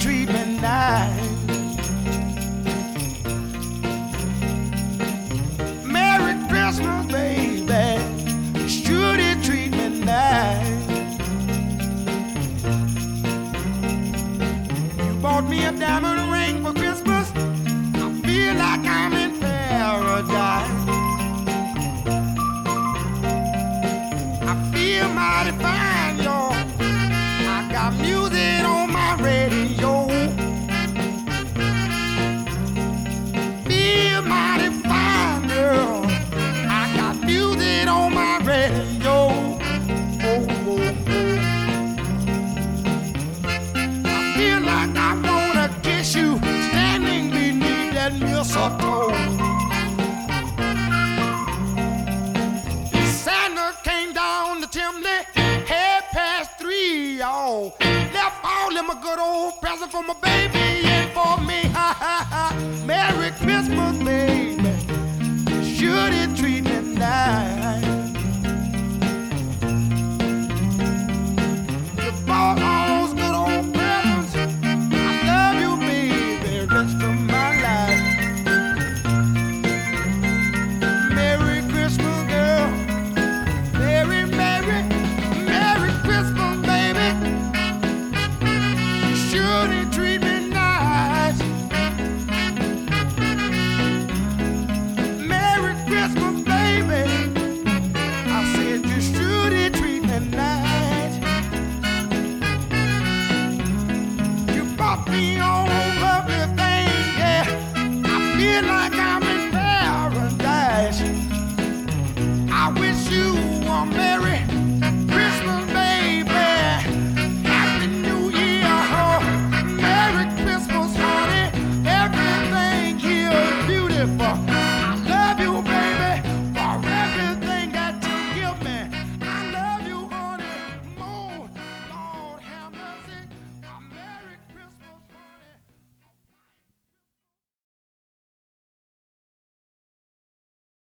me nice. Merry Christmas, baby. Should it treat me nice? You bought me a diamond ring for Christmas. I feel like I'm in paradise. I feel mighty fine, feel like I wanna kiss you standing beneath that mistletoe. Santa came down the chimney, half past three, y'all. Left all them a good old present for my baby and for me. Ha ha ha. Merry You